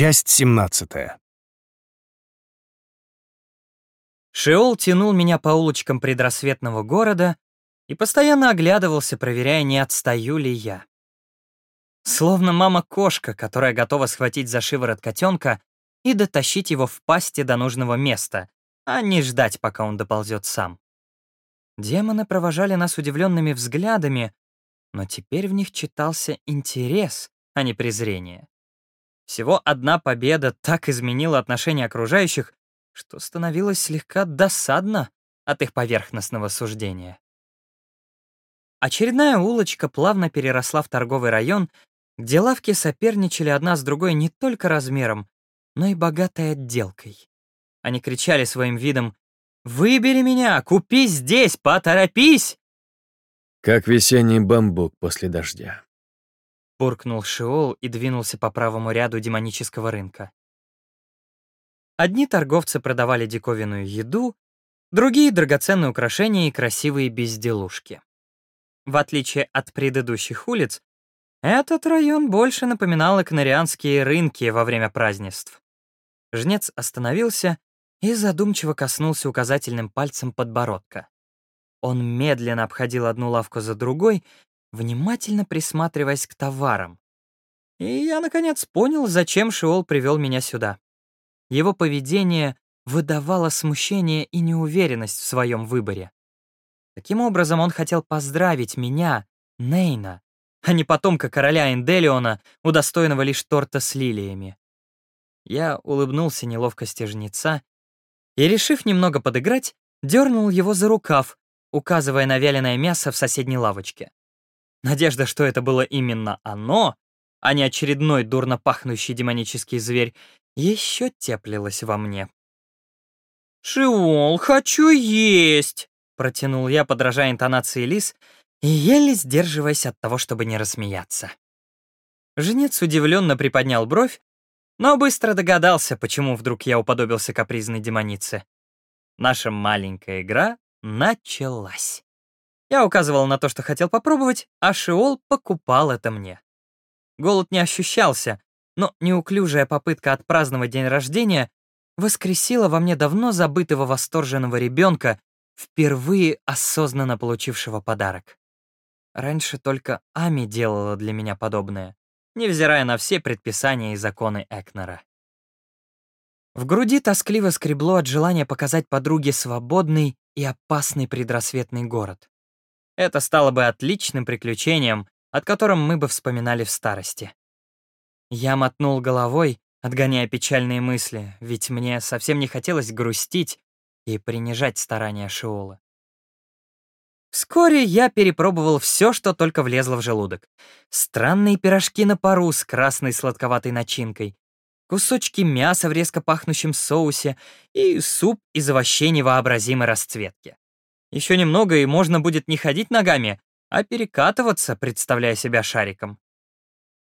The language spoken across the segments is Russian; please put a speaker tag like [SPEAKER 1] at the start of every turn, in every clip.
[SPEAKER 1] Часть 17.
[SPEAKER 2] Шеол тянул меня по улочкам предрассветного города и постоянно оглядывался, проверяя, не отстаю ли я. Словно мама-кошка, которая готова схватить за шиворот котенка и дотащить его в пасти до нужного места, а не ждать, пока он доползет сам. Демоны провожали нас удивленными взглядами, но теперь в них читался интерес, а не презрение. Всего одна победа так изменила отношение окружающих, что становилось слегка досадно от их поверхностного суждения. Очередная улочка плавно переросла в торговый район, где лавки соперничали одна с другой не только размером, но и богатой отделкой. Они кричали своим видом «Выбери меня! Купи здесь! Поторопись!»
[SPEAKER 3] Как весенний бамбук после дождя.
[SPEAKER 2] Буркнул Шиол и двинулся по правому ряду демонического рынка. Одни торговцы продавали диковинную еду, другие — драгоценные украшения и красивые безделушки. В отличие от предыдущих улиц, этот район больше напоминал экнарианские рынки во время празднеств. Жнец остановился и задумчиво коснулся указательным пальцем подбородка. Он медленно обходил одну лавку за другой, внимательно присматриваясь к товарам. И я, наконец, понял, зачем Шиол привел меня сюда. Его поведение выдавало смущение и неуверенность в своем выборе. Таким образом, он хотел поздравить меня, Нейна, а не потомка короля Энделиона, удостоенного лишь торта с лилиями. Я улыбнулся неловкости жнеца и, решив немного подыграть, дернул его за рукав, указывая на вяленое мясо в соседней лавочке. Надежда, что это было именно оно, а не очередной дурно пахнущий демонический зверь, еще теплилась во мне. «Шиол, хочу есть!» — протянул я, подражая интонации лис, и еле сдерживаясь от того, чтобы не рассмеяться. Женец удивленно приподнял бровь, но быстро догадался, почему вдруг я уподобился капризной демонице. Наша маленькая игра началась. Я указывал на то, что хотел попробовать, а Шиол покупал это мне. Голод не ощущался, но неуклюжая попытка отпраздновать день рождения воскресила во мне давно забытого восторженного ребенка, впервые осознанно получившего подарок. Раньше только Ами делала для меня подобное, невзирая на все предписания и законы Экнера. В груди тоскливо скребло от желания показать подруге свободный и опасный предрассветный город. Это стало бы отличным приключением, от котором мы бы вспоминали в старости. Я мотнул головой, отгоняя печальные мысли, ведь мне совсем не хотелось грустить и принижать старания Шиола. Вскоре я перепробовал все, что только влезло в желудок. Странные пирожки на пару с красной сладковатой начинкой, кусочки мяса в резко пахнущем соусе и суп из овощей невообразимой расцветки. Еще немного, и можно будет не ходить ногами, а перекатываться, представляя себя шариком.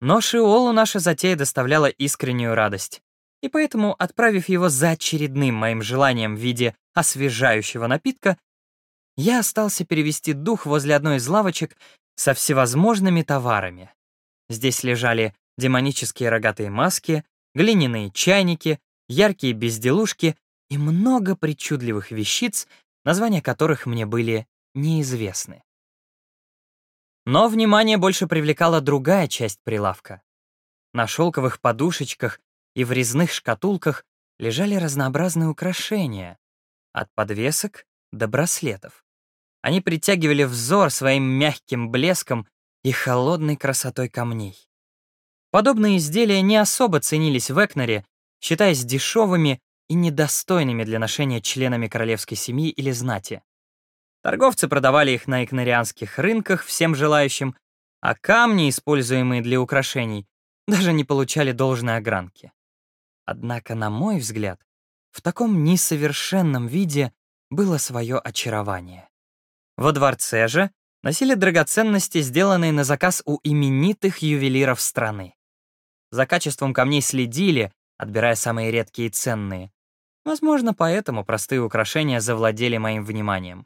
[SPEAKER 2] Но Шиолу наша затея доставляла искреннюю радость. И поэтому, отправив его за очередным моим желанием в виде освежающего напитка, я остался перевести дух возле одной из лавочек со всевозможными товарами. Здесь лежали демонические рогатые маски, глиняные чайники, яркие безделушки и много причудливых вещиц, названия которых мне были неизвестны. Но внимание больше привлекала другая часть прилавка. На шелковых подушечках и в резных шкатулках лежали разнообразные украшения, от подвесок до браслетов. Они притягивали взор своим мягким блеском и холодной красотой камней. Подобные изделия не особо ценились в Экнере, считаясь дешевыми и недостойными для ношения членами королевской семьи или знати. Торговцы продавали их на экнарианских рынках всем желающим, а камни, используемые для украшений, даже не получали должной огранки. Однако, на мой взгляд, в таком несовершенном виде было свое очарование. Во дворце же носили драгоценности, сделанные на заказ у именитых ювелиров страны. За качеством камней следили, отбирая самые редкие и ценные. Возможно, поэтому простые украшения завладели моим вниманием.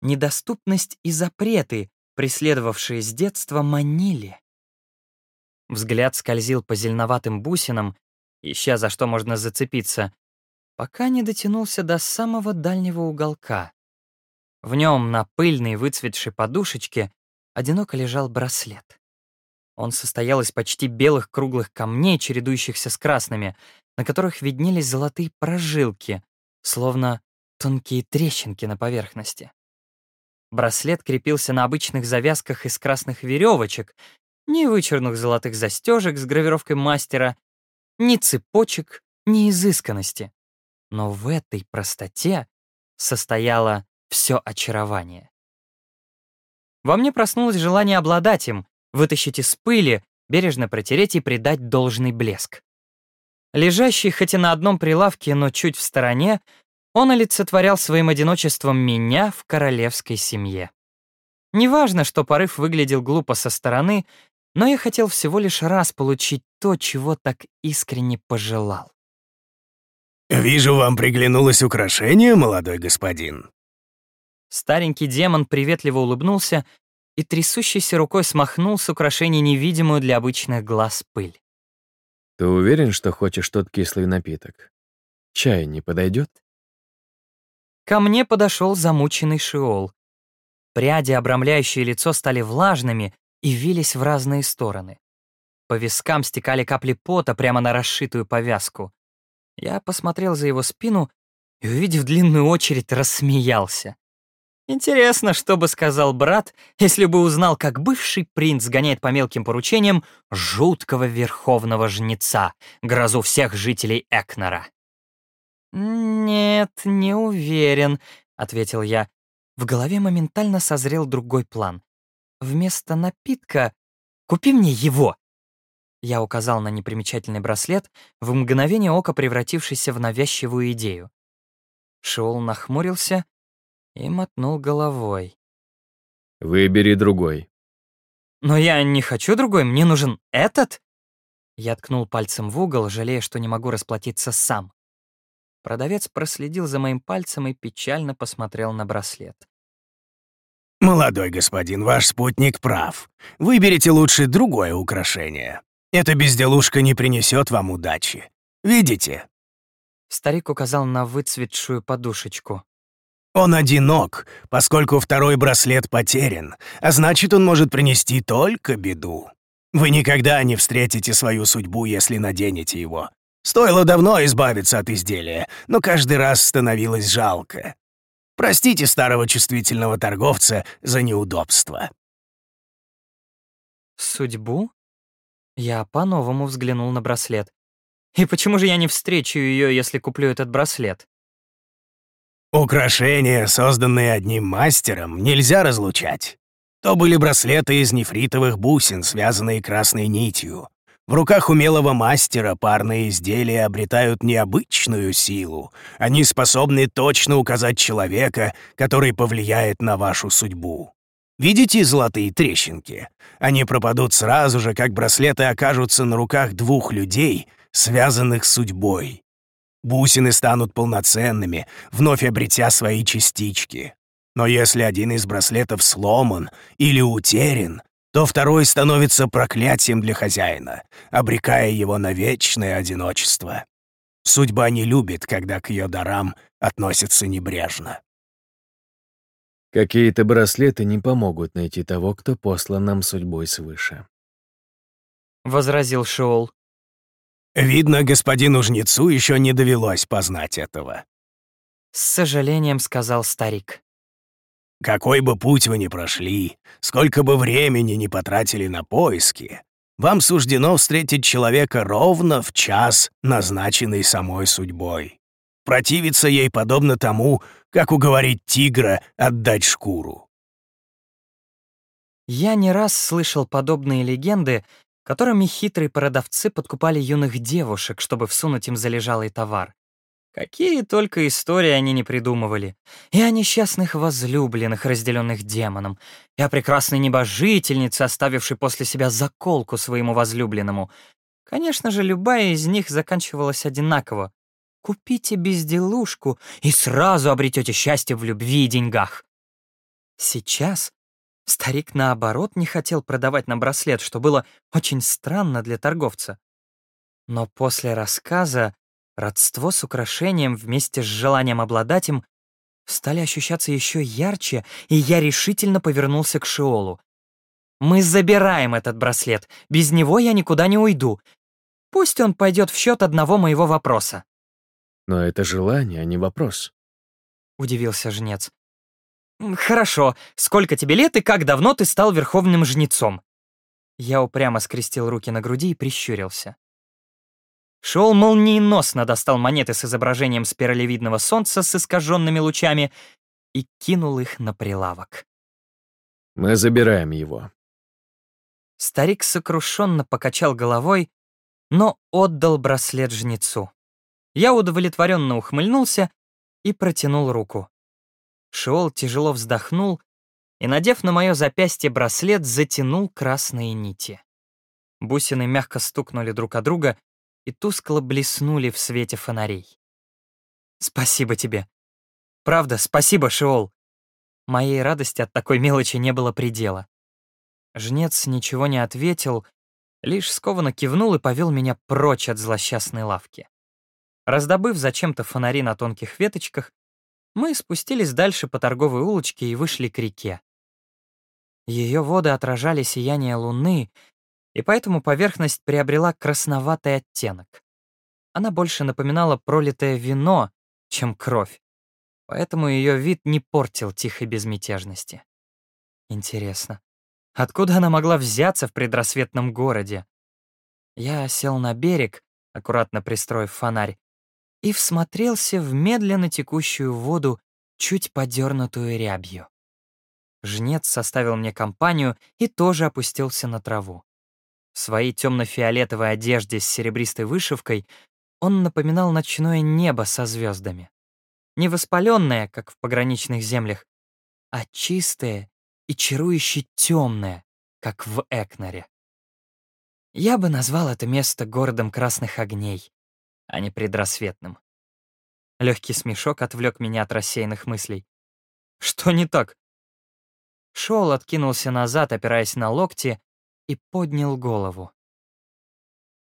[SPEAKER 2] Недоступность и запреты, преследовавшие с детства, манили. Взгляд скользил по зеленоватым бусинам, ища за что можно зацепиться, пока не дотянулся до самого дальнего уголка. В нем на пыльной выцветшей подушечке одиноко лежал браслет. Он состоял из почти белых круглых камней, чередующихся с красными, на которых виднелись золотые прожилки, словно тонкие трещинки на поверхности. Браслет крепился на обычных завязках из красных веревочек, ни вычурных золотых застежек с гравировкой мастера, ни цепочек, ни изысканности. Но в этой простоте состояло все очарование. Во мне проснулось желание обладать им, вытащить из пыли, бережно протереть и придать должный блеск. Лежащий хоть и на одном прилавке, но чуть в стороне, он олицетворял своим одиночеством меня в королевской семье. Неважно, что порыв выглядел глупо со стороны, но я хотел всего лишь раз получить то, чего так искренне пожелал.
[SPEAKER 1] «Вижу, вам приглянулось украшение, молодой господин».
[SPEAKER 2] Старенький демон приветливо улыбнулся и трясущейся рукой смахнул с украшений невидимую для обычных глаз пыль.
[SPEAKER 3] Ты уверен, что хочешь тот кислый напиток? Чай не подойдет?
[SPEAKER 2] Ко мне подошел замученный Шиол. Пряди, обрамляющие лицо, стали влажными и вились в разные стороны. По вискам стекали капли пота прямо на расшитую повязку. Я посмотрел за его спину и, увидев длинную очередь, рассмеялся. Интересно, что бы сказал брат, если бы узнал, как бывший принц гоняет по мелким поручениям жуткого верховного жнеца, грозу всех жителей Экнора. «Нет, не уверен», — ответил я. В голове моментально созрел другой план. «Вместо напитка купи мне его!» Я указал на непримечательный браслет, в мгновение ока превратившийся в навязчивую идею. Шиол нахмурился и мотнул головой.
[SPEAKER 3] «Выбери другой».
[SPEAKER 2] «Но я не хочу другой, мне нужен этот!» Я ткнул пальцем в угол, жалея, что не могу расплатиться сам. Продавец проследил за моим пальцем и печально посмотрел на браслет.
[SPEAKER 1] «Молодой господин, ваш спутник прав. Выберите лучше другое украшение. Эта безделушка не принесет вам удачи. Видите?»
[SPEAKER 2] Старик указал на выцветшую подушечку.
[SPEAKER 1] «Он одинок, поскольку второй браслет потерян, а значит, он может принести только беду. Вы никогда не встретите свою судьбу, если наденете его. Стоило давно избавиться от изделия, но каждый раз становилось жалко. Простите старого чувствительного торговца за неудобство.
[SPEAKER 2] Судьбу? Я по-новому взглянул на браслет. И почему же я не встречу ее, если куплю этот браслет?
[SPEAKER 1] Украшения, созданные одним мастером, нельзя разлучать. То были браслеты из нефритовых бусин, связанные красной нитью. В руках умелого мастера парные изделия обретают необычную силу. Они способны точно указать человека, который повлияет на вашу судьбу. Видите золотые трещинки? Они пропадут сразу же, как браслеты окажутся на руках двух людей, связанных судьбой. Бусины станут полноценными, вновь обретя свои частички. Но если один из браслетов сломан или утерян, то второй становится проклятием для хозяина, обрекая его на вечное одиночество. Судьба не любит, когда к ее дарам относятся небрежно.
[SPEAKER 3] Какие-то браслеты не помогут найти того, кто послан нам судьбой свыше.
[SPEAKER 2] Возразил Шиол.
[SPEAKER 1] Видно, господину жнецу еще не довелось познать этого.
[SPEAKER 2] С сожалением сказал старик.
[SPEAKER 1] Какой бы путь вы ни прошли, сколько бы времени ни потратили на поиски, вам суждено встретить человека ровно в час, назначенный самой судьбой. Противиться ей подобно тому, как уговорить тигра отдать шкуру.
[SPEAKER 2] Я не раз слышал подобные легенды, которыми хитрые продавцы подкупали юных девушек, чтобы всунуть им залежалый товар. Какие только истории они не придумывали. И о несчастных возлюбленных, разделенных демоном, и о прекрасной небожительнице, оставившей после себя заколку своему возлюбленному. Конечно же, любая из них заканчивалась одинаково. Купите безделушку и сразу обретете счастье в любви и деньгах. Сейчас старик, наоборот, не хотел продавать нам браслет, что было очень странно для торговца. Но после рассказа родство с украшением вместе с желанием обладать им стали ощущаться еще ярче, и я решительно повернулся к Шиолу. «Мы забираем этот браслет. Без него я никуда не уйду. Пусть он пойдет в счет одного моего вопроса».
[SPEAKER 3] «Но это желание, а не вопрос», —
[SPEAKER 2] удивился жнец. «Хорошо. Сколько тебе лет и как давно ты стал верховным жнецом?» Я упрямо скрестил руки на груди и прищурился. Шел молниеносно достал монеты с изображением спиралевидного солнца с искаженными лучами и кинул их на прилавок.
[SPEAKER 3] «Мы забираем его».
[SPEAKER 2] Старик сокрушенно покачал головой, но отдал браслет жнецу. Я удовлетворенно ухмыльнулся и протянул руку. Шиол тяжело вздохнул и, надев на мое запястье браслет, затянул красные нити. Бусины мягко стукнули друг о друга и тускло блеснули в свете фонарей. «Спасибо тебе. Правда, спасибо, Шиол». Моей радости от такой мелочи не было предела. Жнец ничего не ответил, лишь скованно кивнул и повел меня прочь от злосчастной лавки. Раздобыв зачем-то фонари на тонких веточках, мы спустились дальше по торговой улочке и вышли к реке. Ее воды отражали сияние луны, и поэтому поверхность приобрела красноватый оттенок. Она больше напоминала пролитое вино, чем кровь, поэтому ее вид не портил тихой безмятежности. Интересно, откуда она могла взяться в предрассветном городе? Я сел на берег, аккуратно пристроив фонарь, и всмотрелся в медленно текущую воду, чуть подернутую рябью. Жнец составил мне компанию и тоже опустился на траву. В своей темно-фиолетовой одежде с серебристой вышивкой он напоминал ночное небо со звездами. Не воспаленное, как в пограничных землях, а чистое и чарующе темное, как в Экнере. Я бы назвал это место городом красных огней, а не предрассветным. Легкий смешок отвлек меня от рассеянных мыслей. Что не так? Шоул откинулся назад, опираясь на локти, и поднял голову.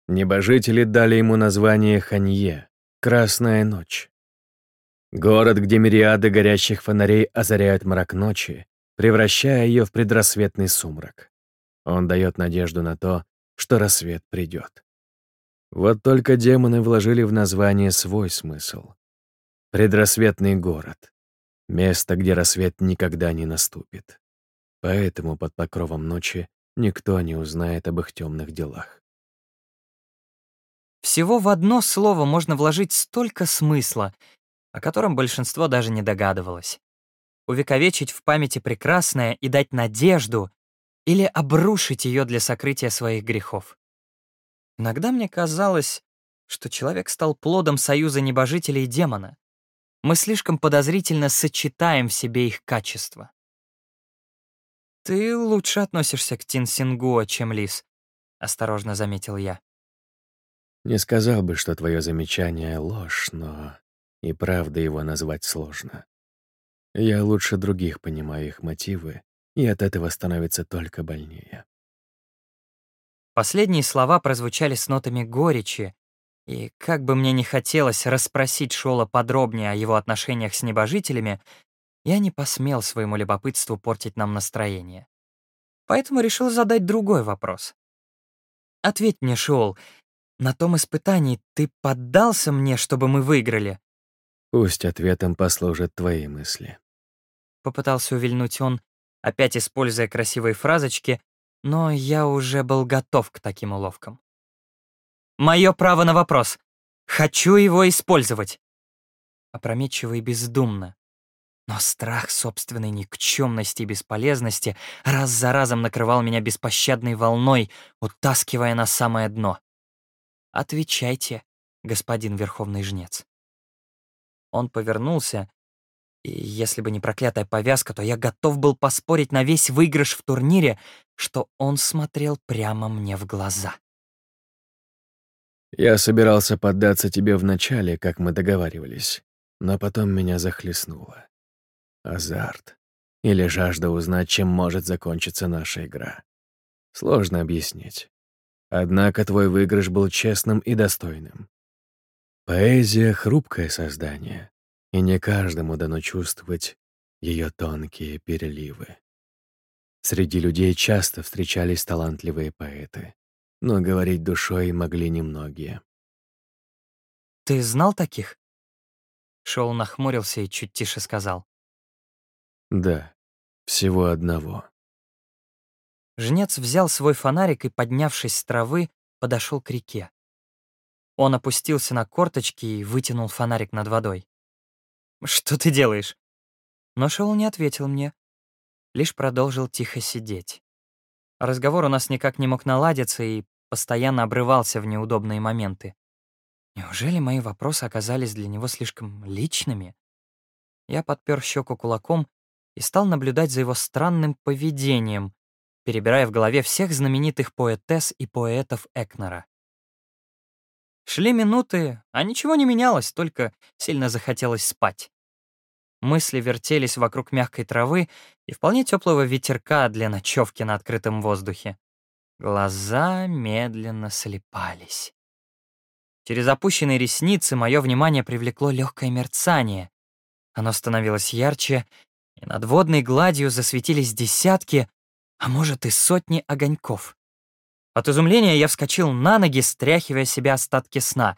[SPEAKER 3] Небожители дали ему название Ханье — Красная ночь. Город, где мириады горящих фонарей озаряют мрак ночи, превращая ее в предрассветный сумрак. Он дает надежду на то, что рассвет придет. Вот только демоны вложили в название свой смысл. Предрассветный город. Место, где рассвет никогда не наступит. Поэтому под покровом ночи никто не узнает об их темных делах.
[SPEAKER 2] Всего в одно слово можно вложить столько смысла, о котором большинство даже не догадывалось. Увековечить в памяти прекрасное и дать надежду или обрушить ее для сокрытия своих грехов. Иногда мне казалось, что человек стал плодом союза небожителя и демона. Мы слишком подозрительно сочетаем в себе их качества. «Ты лучше относишься к Тинсингуа, чем Лис», — осторожно заметил я.
[SPEAKER 3] Не сказал бы, что твое замечание — ложь, но и правда его назвать сложно. Я лучше других понимаю их мотивы, и от этого становится только больнее.
[SPEAKER 2] Последние слова прозвучали с нотами горечи, и как бы мне не хотелось расспросить Шола подробнее о его отношениях с небожителями, я не посмел своему любопытству портить нам настроение. Поэтому решил задать другой вопрос. «Ответь мне, Шиол, на том испытании ты поддался мне, чтобы мы выиграли?»
[SPEAKER 3] «Пусть ответом послужат твои мысли».
[SPEAKER 2] Попытался увильнуть он, опять используя красивые фразочки, но я уже был готов к таким уловкам. «Мое право на вопрос. Хочу его использовать». Опрометчиво и бездумно, но страх собственной никчемности и бесполезности раз за разом накрывал меня беспощадной волной, утаскивая на самое дно. «Отвечайте, господин Верховный Жнец». Он повернулся, и если бы не проклятая повязка, то я готов был поспорить на весь выигрыш в турнире, что он смотрел прямо мне в глаза.
[SPEAKER 3] «Я собирался поддаться тебе вначале, как мы договаривались, но потом меня захлестнуло азарт или жажда узнать, чем может закончиться наша игра. Сложно объяснить. Однако твой выигрыш был честным и достойным. Поэзия — хрупкое создание, и не каждому дано чувствовать ее тонкие переливы. Среди людей часто встречались талантливые поэты, но говорить душой могли немногие.
[SPEAKER 2] «Ты знал таких?» Шоу нахмурился и чуть тише сказал.
[SPEAKER 3] Да, всего одного.
[SPEAKER 2] Жнец взял свой фонарик и, поднявшись с травы, подошел к реке. Он опустился на корточки и вытянул фонарик над водой. «Что ты делаешь?» Но Шоул не ответил мне, лишь продолжил тихо сидеть. Разговор у нас никак не мог наладиться и постоянно обрывался в неудобные моменты. Неужели мои вопросы оказались для него слишком личными? Я подпер щеку кулаком и стал наблюдать за его странным поведением, перебирая в голове всех знаменитых поэтесс и поэтов Экнера. Шли минуты, а ничего не менялось, только сильно захотелось спать. Мысли вертелись вокруг мягкой травы и вполне теплого ветерка для ночевки на открытом воздухе. Глаза медленно слепались. Через опущенные ресницы мое внимание привлекло легкое мерцание. Оно становилось ярче, и над водной гладью засветились десятки, а может и сотни огоньков. От изумления я вскочил на ноги, стряхивая себя остатки сна.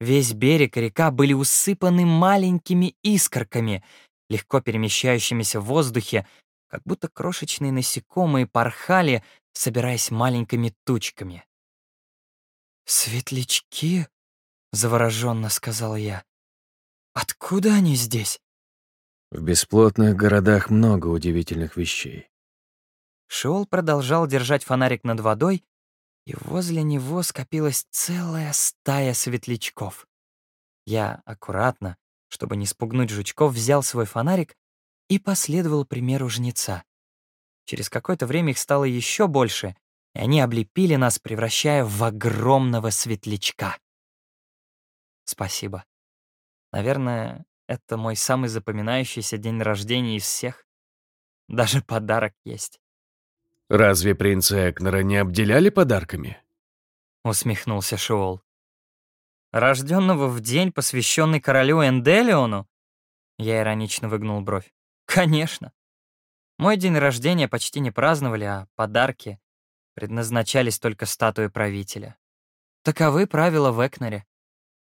[SPEAKER 2] Весь берег и река были усыпаны маленькими искорками, легко перемещающимися в воздухе, как будто крошечные насекомые порхали, собираясь маленькими тучками. «Светлячки?» — завороженно сказал я. «Откуда они здесь?»
[SPEAKER 3] В бесплотных городах много удивительных вещей.
[SPEAKER 2] Шиол продолжал держать фонарик над водой, и возле него скопилась целая стая светлячков. Я аккуратно, чтобы не спугнуть жучков, взял свой фонарик и последовал примеру жнеца. Через какое-то время их стало еще больше, и они облепили нас, превращая в огромного светлячка. Спасибо. Наверное, это мой самый запоминающийся день рождения из всех. Даже подарок есть.
[SPEAKER 3] «Разве принца Экнера не обделяли подарками?»
[SPEAKER 2] — усмехнулся Шиол. «Рожденного в день, посвященный королю Энделиону?» Я иронично выгнул бровь. «Конечно. Мой день рождения почти не праздновали, а подарки предназначались только статуе правителя. Таковы правила в Экнере.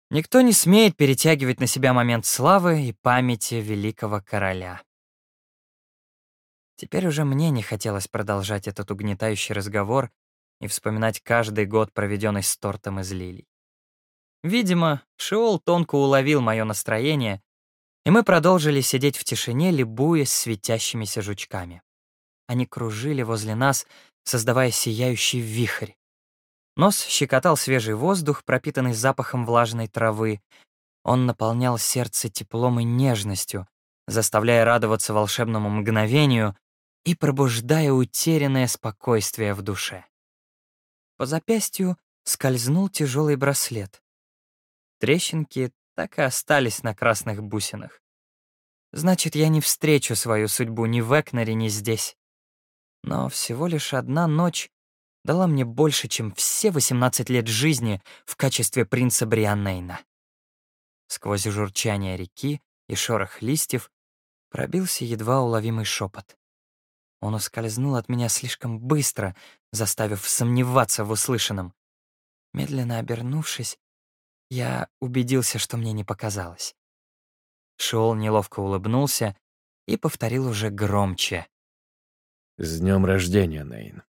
[SPEAKER 2] Никто не смеет перетягивать на себя момент славы и памяти великого короля. Теперь уже мне не хотелось продолжать этот угнетающий разговор и вспоминать каждый год, проведенный с тортом из лилий. Видимо, Шиол тонко уловил мое настроение, и мы продолжили сидеть в тишине, любуясь светящимися жучками. Они кружили возле нас, создавая сияющий вихрь. Нос щекотал свежий воздух, пропитанный запахом влажной травы. Он наполнял сердце теплом и нежностью, заставляя радоваться волшебному мгновению и пробуждая утерянное спокойствие в душе. По запястью скользнул тяжелый браслет. Трещинки так и остались на красных бусинах. Значит, я не встречу свою судьбу ни в Экнере, ни здесь. Но всего лишь одна ночь дала мне больше, чем все 18 лет жизни в качестве принца Брианнейна. Сквозь журчание реки и шорох листьев пробился едва уловимый шепот. Он ускользнул от меня слишком быстро, заставив сомневаться в услышанном. Медленно обернувшись, я убедился, что мне не показалось. Шиол неловко улыбнулся и повторил уже громче.
[SPEAKER 3] «С днем рождения, Нейн!»